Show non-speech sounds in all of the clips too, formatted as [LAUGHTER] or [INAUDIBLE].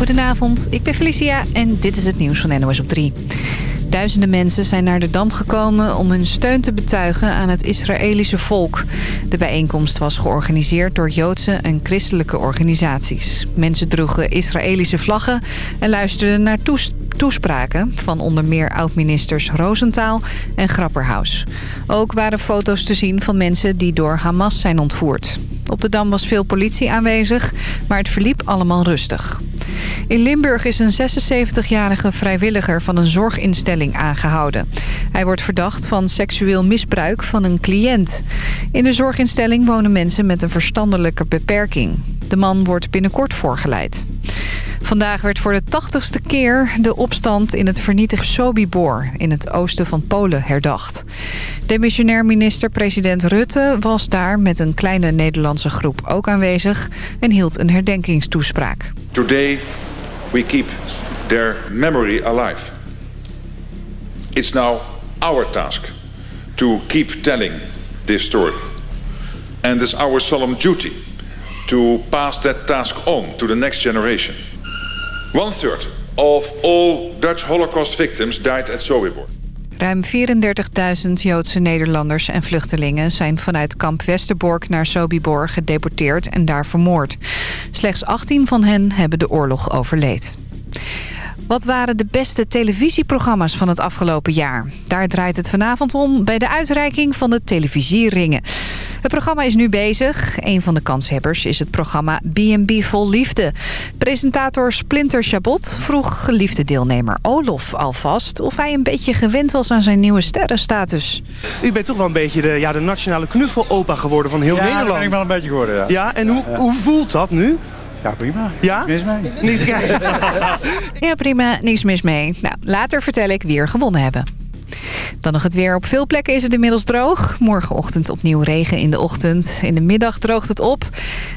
Goedenavond, ik ben Felicia en dit is het nieuws van NOS op 3. Duizenden mensen zijn naar de Dam gekomen om hun steun te betuigen aan het Israëlische volk. De bijeenkomst was georganiseerd door Joodse en christelijke organisaties. Mensen droegen Israëlische vlaggen en luisterden naar toespraken... van onder meer oud-ministers Rosenthal en Grapperhaus. Ook waren foto's te zien van mensen die door Hamas zijn ontvoerd. Op de Dam was veel politie aanwezig, maar het verliep allemaal rustig. In Limburg is een 76-jarige vrijwilliger van een zorginstelling aangehouden. Hij wordt verdacht van seksueel misbruik van een cliënt. In de zorginstelling wonen mensen met een verstandelijke beperking. De man wordt binnenkort voorgeleid. Vandaag werd voor de tachtigste keer de opstand in het vernietigd Sobibor in het oosten van Polen herdacht. Demissionair minister-president Rutte was daar met een kleine Nederlandse groep ook aanwezig en hield een herdenkingstoespraak. Today we keep their memory alive. It's now our task to keep telling this story. And it's our solemn duty to pass that task on to the next generation. One third of all Dutch Holocaust victims died at Sobibor. Ruim 34.000 Joodse Nederlanders en vluchtelingen zijn vanuit kamp Westerbork naar Sobibor gedeporteerd en daar vermoord. Slechts 18 van hen hebben de oorlog overleefd. Wat waren de beste televisieprogramma's van het afgelopen jaar? Daar draait het vanavond om bij de uitreiking van de televisieringen. Het programma is nu bezig. Een van de kanshebbers is het programma B&B Vol Liefde. Presentator Splinter Chabot vroeg geliefde deelnemer Olof alvast... of hij een beetje gewend was aan zijn nieuwe sterrenstatus. U bent toch wel een beetje de, ja, de nationale knuffelopa geworden van heel ja, Nederland. Ja, ben ik wel een beetje geworden, ja. Ja, en hoe, hoe voelt dat nu? Ja, prima. Ja? Niks mis mee. [LAUGHS] ja, prima. Niks mis mee. Nou, later vertel ik wie er gewonnen hebben. Dan nog het weer. Op veel plekken is het inmiddels droog. Morgenochtend opnieuw regen in de ochtend. In de middag droogt het op.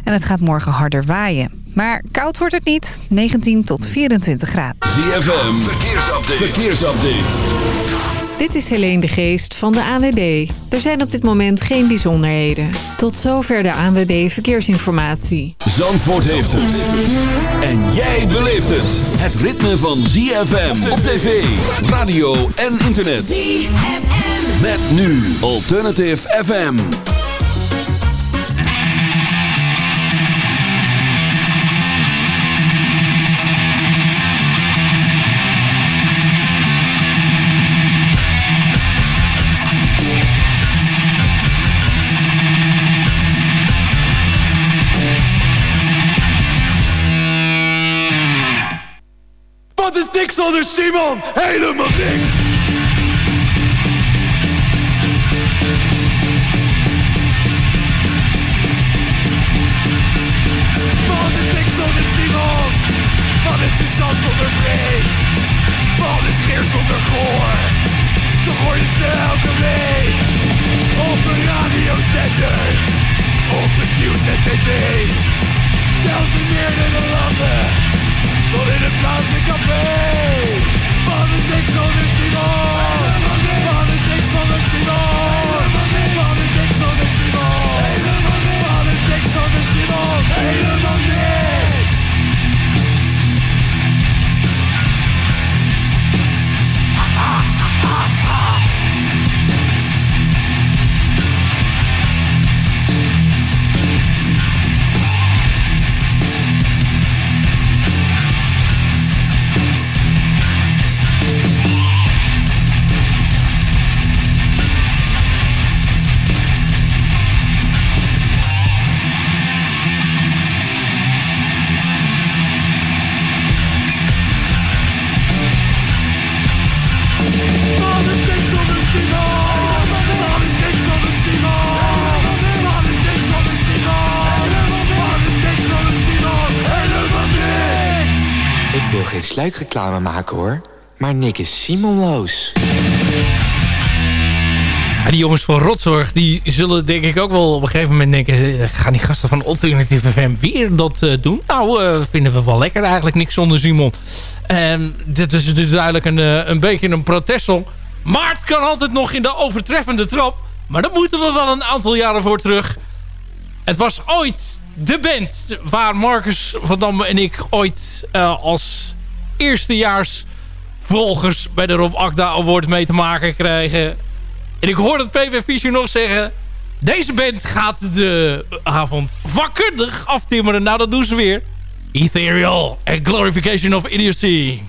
En het gaat morgen harder waaien. Maar koud wordt het niet. 19 tot 24 graden. ZFM. Verkeersupdate. Verkeersupdate. Dit is Helene de Geest van de ANWB. Er zijn op dit moment geen bijzonderheden. Tot zover de ANWB Verkeersinformatie. Zandvoort heeft het. En jij beleeft het. Het ritme van ZFM op tv, radio en internet. ZFM. Met nu Alternative FM. Wat is niks zonder Simon? Helemaal niks! Wat is niks zonder Simon? Wat is de zand zonder vrees? Wat is weer zonder goor? Toch hoor je ze elke week Op een radiozender Op het nieuws en tv Zelfs in meerdere landen tot in het plaatsje café. Wat is niks zonder Simon? Wat is niks zonder Simon? Geen sluikreclame maken hoor. Maar Nick is Simonloos. Die jongens van Rotzorg, die zullen denk ik ook wel op een gegeven moment denken... Eh, gaan die gasten van Alternative FM weer dat uh, doen? Nou, uh, vinden we wel lekker eigenlijk, niks zonder Simon. En dit is dus duidelijk een, een beetje een protestsong. Maar het kan altijd nog in de overtreffende trap. Maar daar moeten we wel een aantal jaren voor terug. Het was ooit de band waar Marcus van Dam en ik ooit als eerstejaars volgers bij de Rob Akda Award mee te maken krijgen. En ik hoor het PV Fischer nog zeggen... Deze band gaat de avond vakkundig aftimmeren. Nou, dat doen ze weer. Ethereal and Glorification of Idiocy.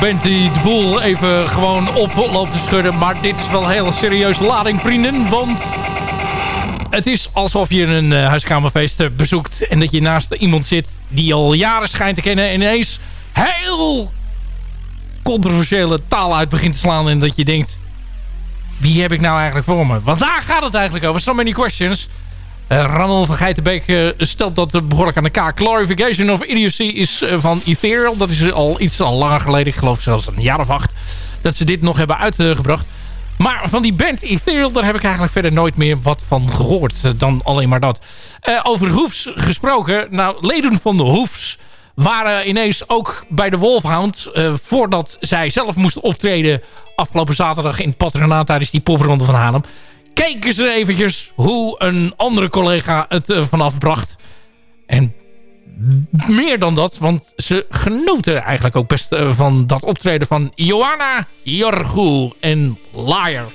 Band die de boel even gewoon op loopt te schudden. Maar dit is wel een hele serieuze lading, vrienden. Want het is alsof je een uh, huiskamerfeest bezoekt... en dat je naast iemand zit die al jaren schijnt te kennen... en ineens heel controversiële taal uit begint te slaan... en dat je denkt, wie heb ik nou eigenlijk voor me? Want daar gaat het eigenlijk over. So many questions... Uh, Ramon van Geitenbeek uh, stelt dat behoorlijk aan de kaak. Glorification of Idiocy is uh, van Ethereal. Dat is al iets al langer geleden. Ik geloof zelfs een jaar of acht. Dat ze dit nog hebben uitgebracht. Maar van die band Ethereal, daar heb ik eigenlijk verder nooit meer wat van gehoord. Dan alleen maar dat. over Hoefs gesproken. Nou, leden van de Hoefs waren ineens ook bij de Wolfhound... voordat zij zelf moesten optreden afgelopen zaterdag in het patronaat tijdens die popronde van Haarlem keken ze eventjes hoe een andere collega het uh, vanaf bracht. En meer dan dat, want ze genoten eigenlijk ook best uh, van dat optreden van Johanna Jorgu en Liar.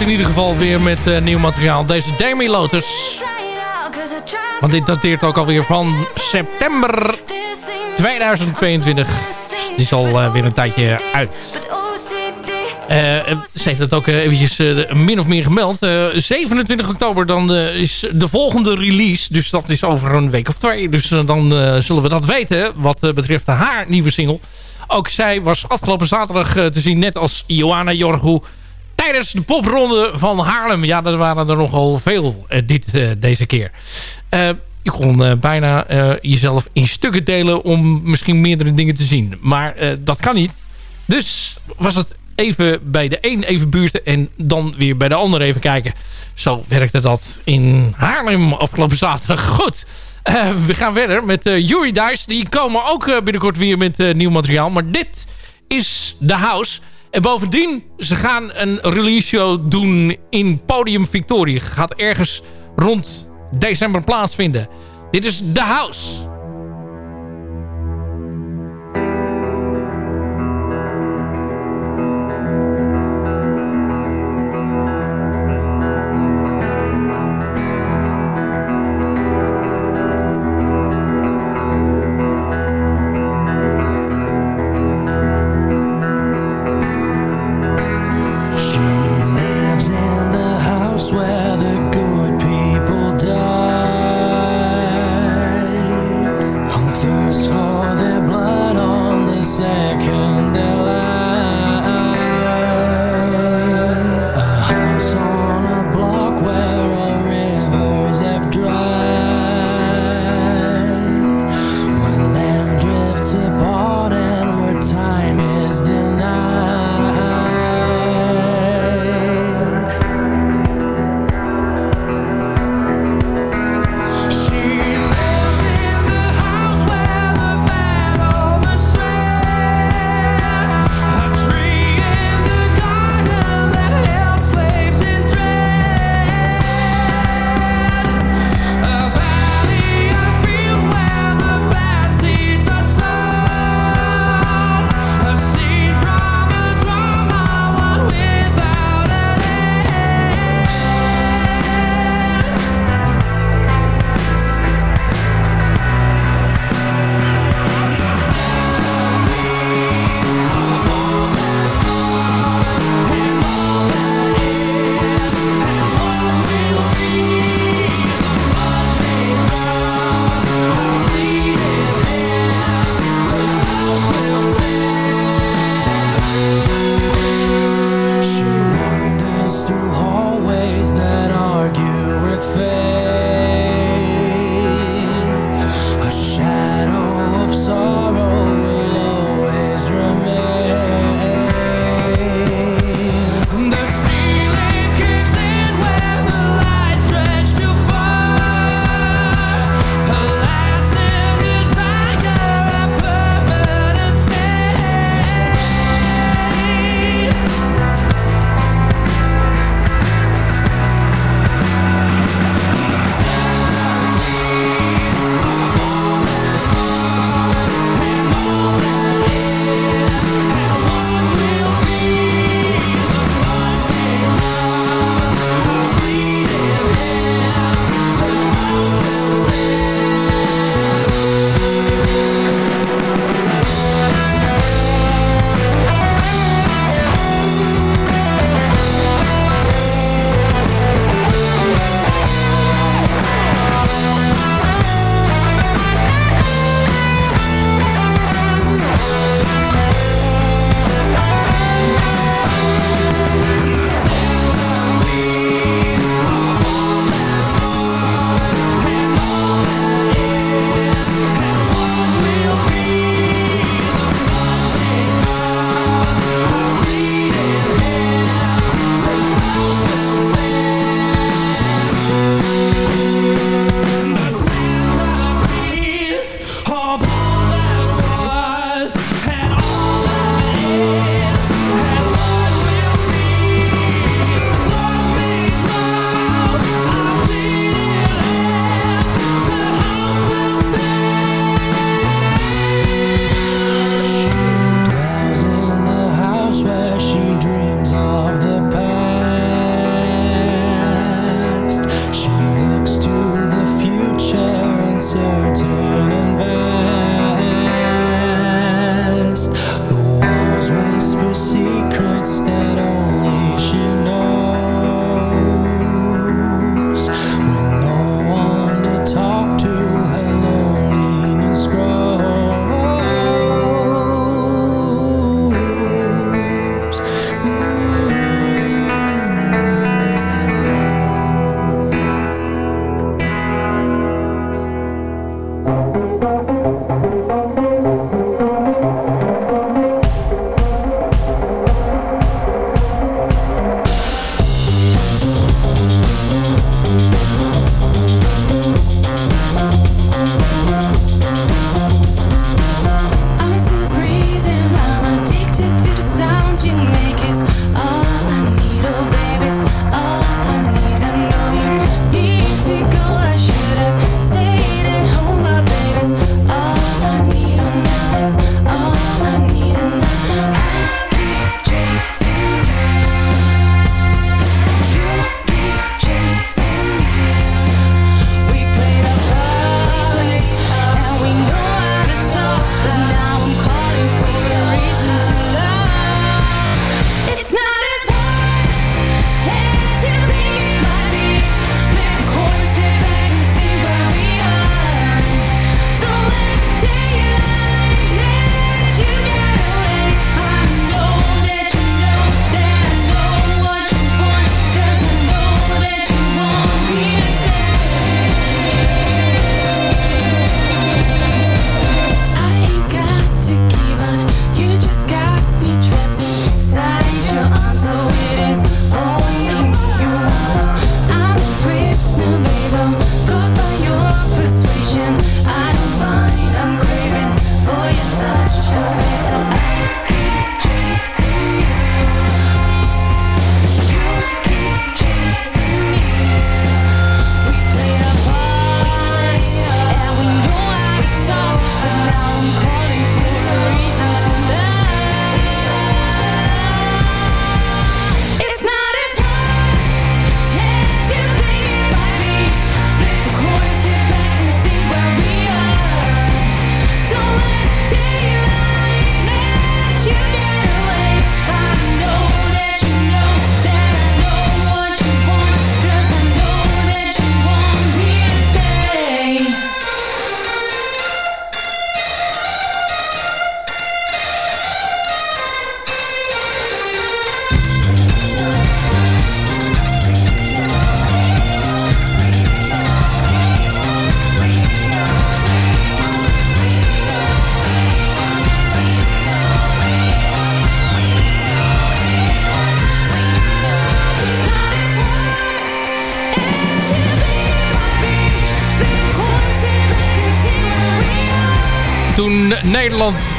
In ieder geval weer met nieuw materiaal. Deze Demi Lotus. Want dit dateert ook alweer van september 2022. Het is al weer een tijdje uit. Uh, ze heeft het ook eventjes min of meer gemeld. 27 oktober dan is de volgende release. Dus dat is over een week of twee. Dus dan zullen we dat weten wat betreft haar nieuwe single. Ook zij was afgelopen zaterdag te zien, net als Johanna Jorgu... tijdens de popronde van Haarlem. Ja, er waren er nogal veel dit, deze keer. je kon bijna jezelf in stukken delen om misschien meerdere dingen te zien. Maar dat kan niet. Dus was het even bij de een even buurten en dan weer bij de ander even kijken. Zo werkte dat in Haarlem afgelopen zaterdag. Goed, we gaan verder met uh, Yuri Dice. Die komen ook binnenkort weer met nieuw materiaal. Maar dit is The House. En bovendien, ze gaan een release show doen in Podium Victoria. Gaat ergens rond december plaatsvinden. Dit is The House.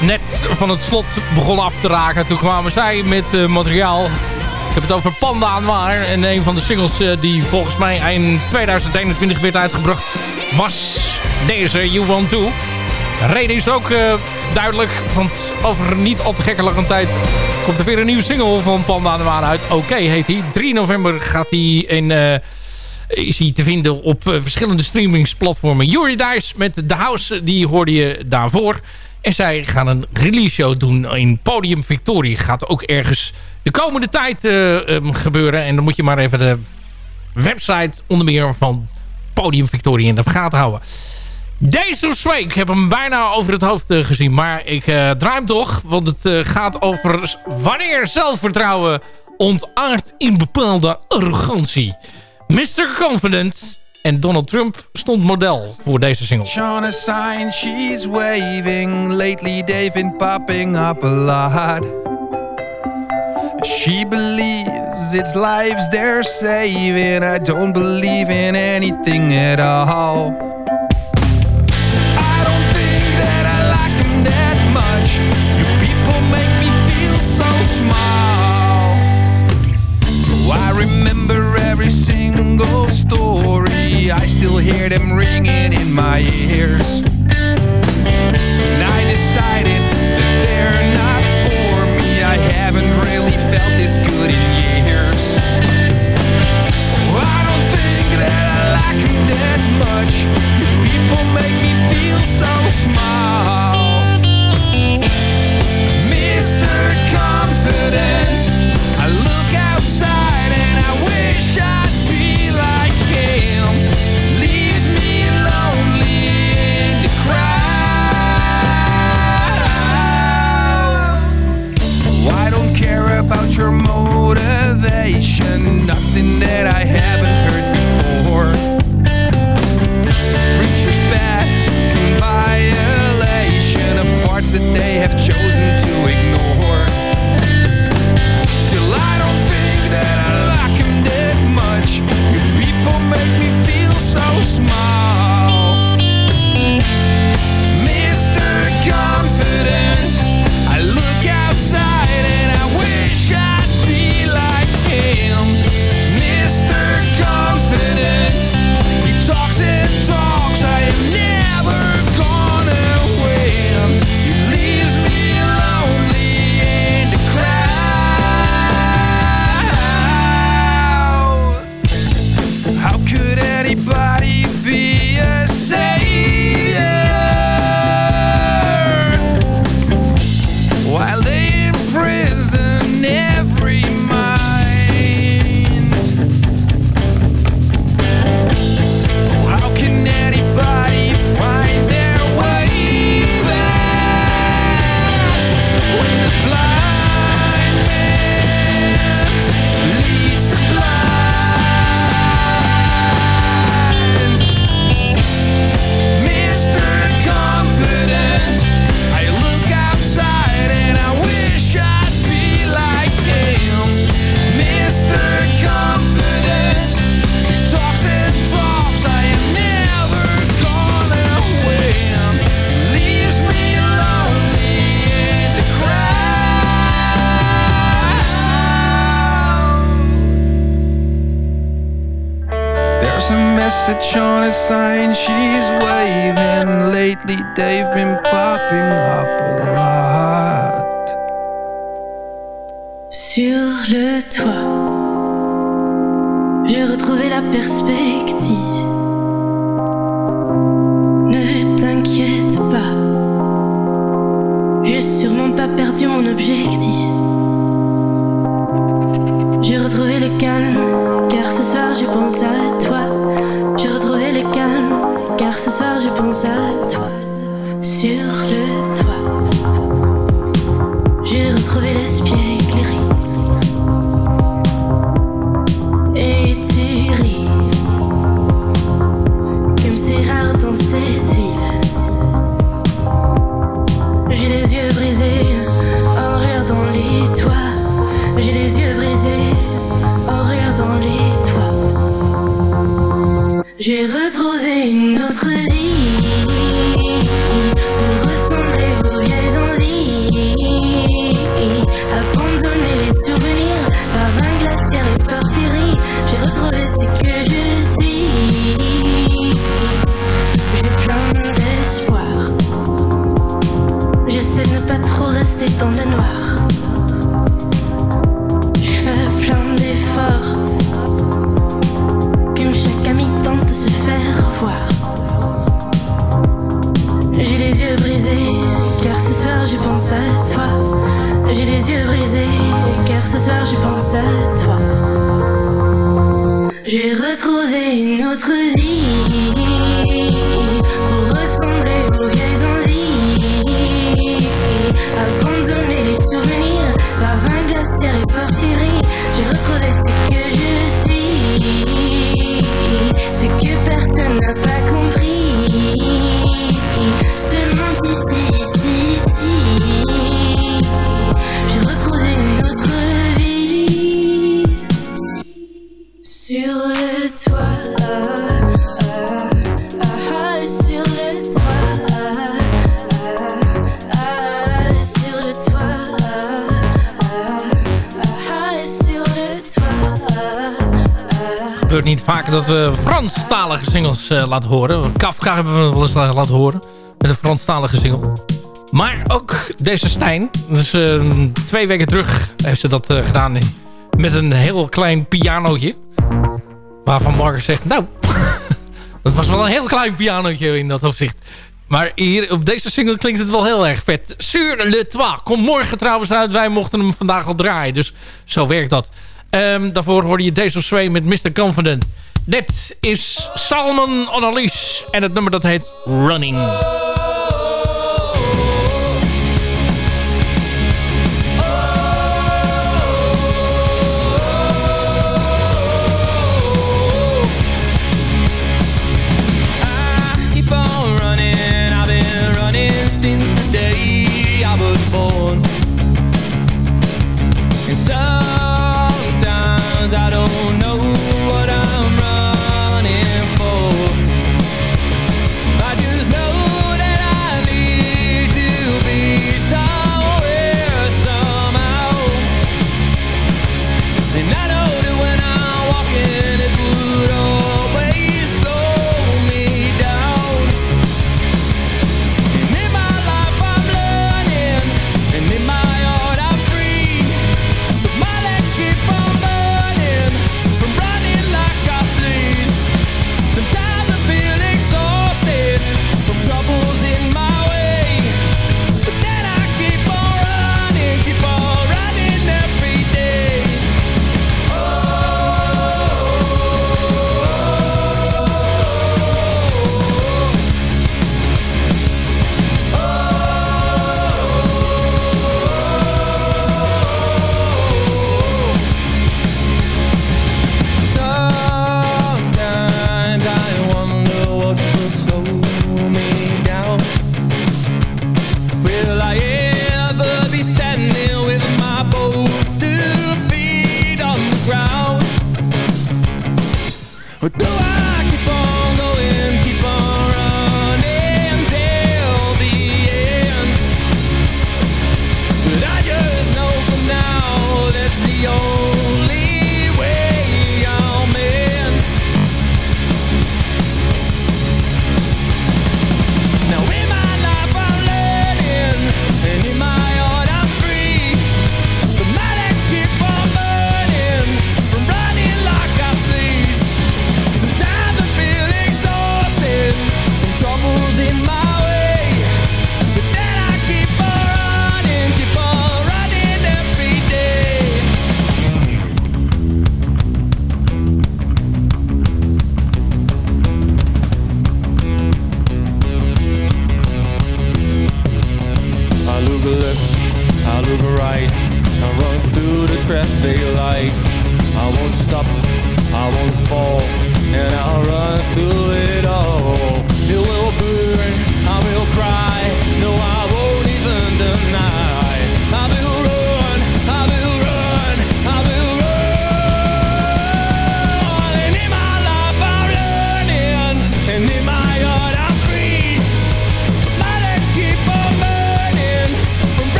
Net van het slot begon af te raken. Toen kwamen zij met uh, materiaal. Ik heb het over Panda Anwar. En een van de singles uh, die volgens mij in 2021 werd uitgebracht was deze You Want To. De reden is ook uh, duidelijk, want over niet al te gekke lange tijd komt er weer een nieuwe single van Panda Anwar uit. Oké heet hij. 3 november gaat hij in is hij te vinden op verschillende streamingsplatformen. Yuri Dice met The House, die hoorde je daarvoor. En zij gaan een release show doen in Podium Victoria. Gaat ook ergens de komende tijd uh, um, gebeuren. En dan moet je maar even de website onder meer van Podium Victoria in de gaten houden. Deze Sway, ik heb hem bijna over het hoofd uh, gezien. Maar ik uh, draai hem toch. Want het gaat over wanneer zelfvertrouwen ontaart in bepaalde arrogantie. Mr. Confident en Donald Trump stond model voor deze single. Shone a sign, she's waving. Lately they've been popping up a lot. She believes it's lives they're saving. I don't believe in anything at all. Hear them ringing in my ears. And I decided that they're not for me. I haven't really felt this good in years. I don't think that I like them that much. People make me feel so small. Mr. Confident, motivation, nothing that I haven't heard before. Preacher's bad in violation of parts that they have chosen to ignore. Still, I don't think that I like him that much. You people make me feel so small. me. Singles eh, laten horen. Kafka hebben we wel eens la- laten horen. Met een Franstalige single. Maar ook deze Stijn. Dus eh, twee weken terug heeft ze dat eh, gedaan. Met een heel klein pianootje. Waarvan Marcus zegt... Nou, [LAUGHS] dat was wel een heel klein pianootje in dat opzicht. Maar hier op deze single klinkt het wel heel erg vet. Sur le toit. Komt morgen trouwens uit. Wij mochten hem vandaag al draaien. Dus zo werkt dat. Ehm, daarvoor hoorde je Days of Sway met Mr. Confident. Dit is Salmon on a Leash. En het nummer dat heet Running.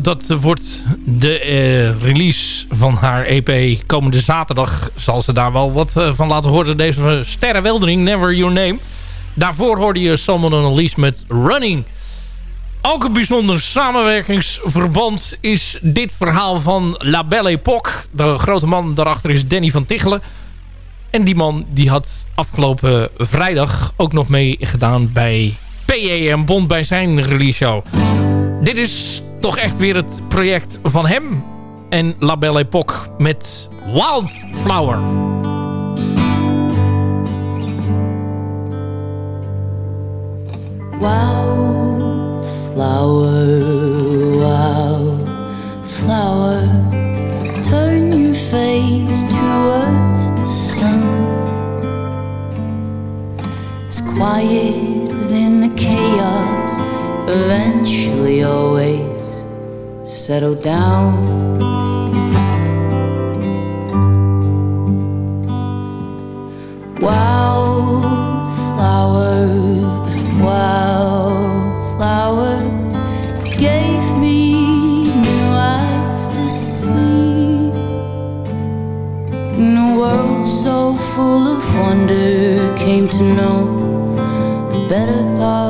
dat wordt de eh, release van haar EP komende zaterdag. Zal ze daar wel wat eh, van laten horen. Deze sterrenweldering, Never Your Name. Daarvoor hoorde je Salmon Annelies met Running. Ook een bijzonder samenwerkingsverband is dit verhaal van La Belle Époque. De grote man daarachter is Danny van Tichelen. En die man die had afgelopen vrijdag ook nog meegedaan bij PEM Bond bij zijn release show. Dit is toch echt weer het project van hem en La Belle Époque met Wildflower. settle down. Wildflower, wildflower gave me new eyes to see. In a world so full of wonder, came to know the better part.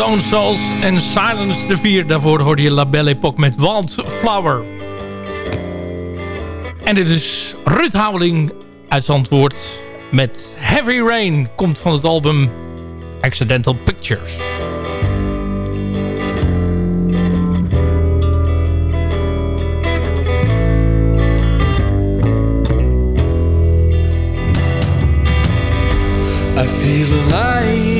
Stone Souls en Silence de Vier. Daarvoor hoorde je La Belle Époque met Wildflower. En dit is Ruud Houweling uit met Heavy Rain. Komt van het album Accidental Pictures. I feel alive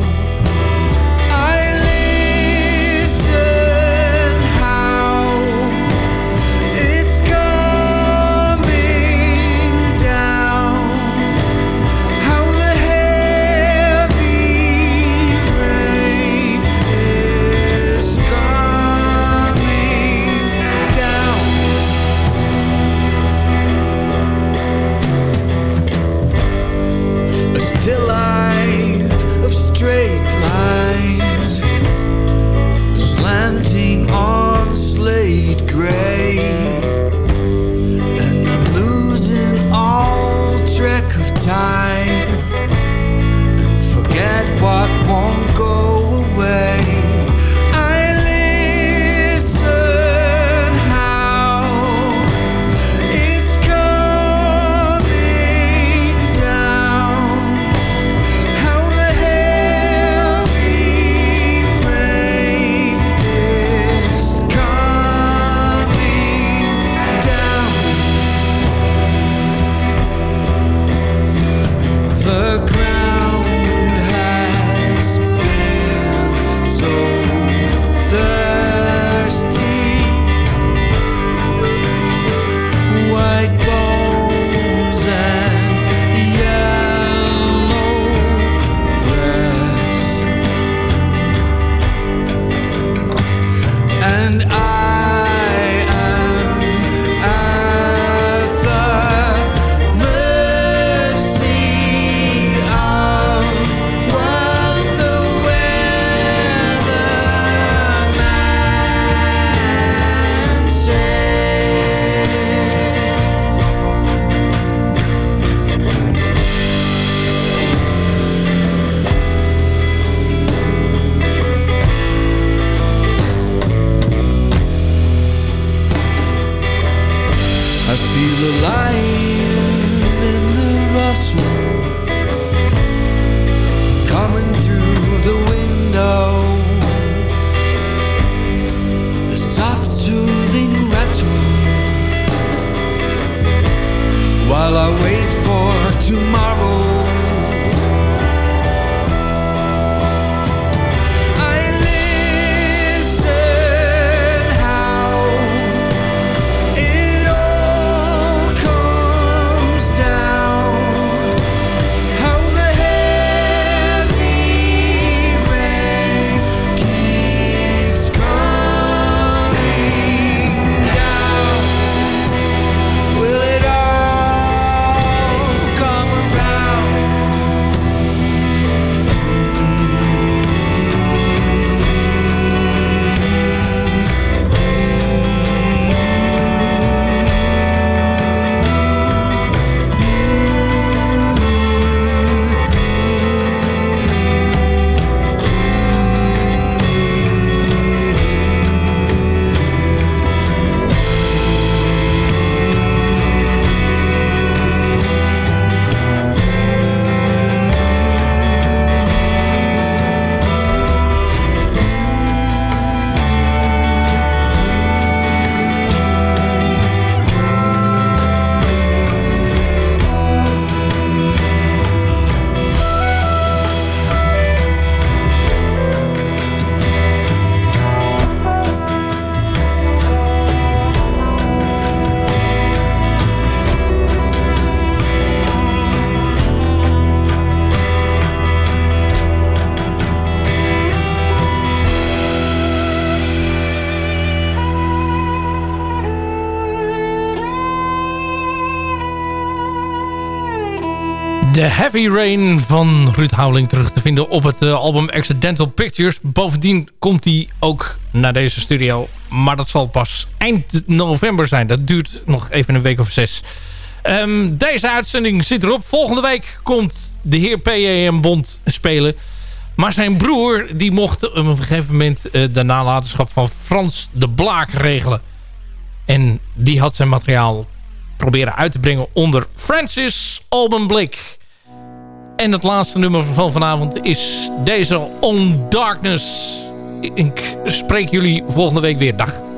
De Heavy Rain van Ruud Houweling terug te vinden op het uh, album Accidental Pictures. Bovendien komt hij ook naar deze studio. Maar dat zal pas eind november zijn. Dat duurt nog even een week of zes. Um, deze uitzending zit erop. Volgende week komt de heer PJM Bond spelen. Maar zijn broer die mocht op een gegeven moment uh, de nalatenschap van Frans de Blaak regelen. En die had zijn materiaal proberen uit te brengen onder Francis Alban Blake. En het laatste nummer van vanavond is deze On Darkness. Ik spreek jullie volgende week weer. Dag.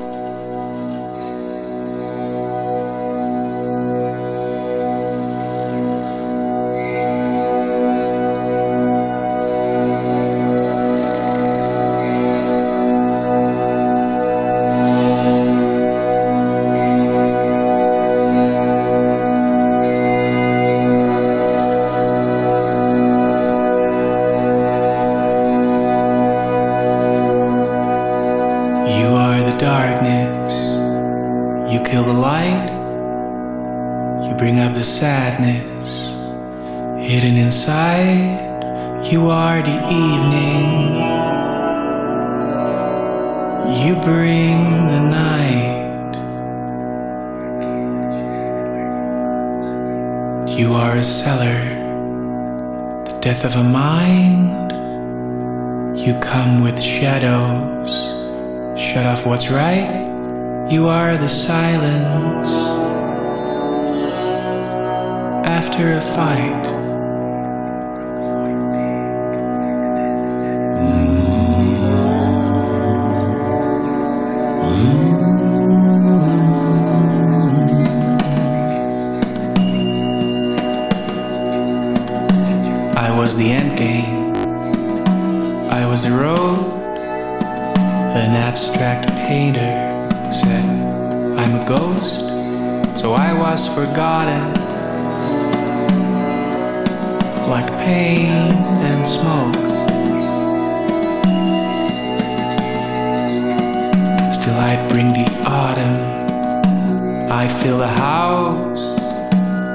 I'd fill the house.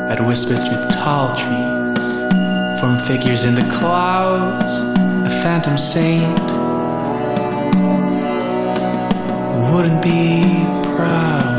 I'd whisper through the tall trees, form figures in the clouds, a phantom saint who wouldn't be proud.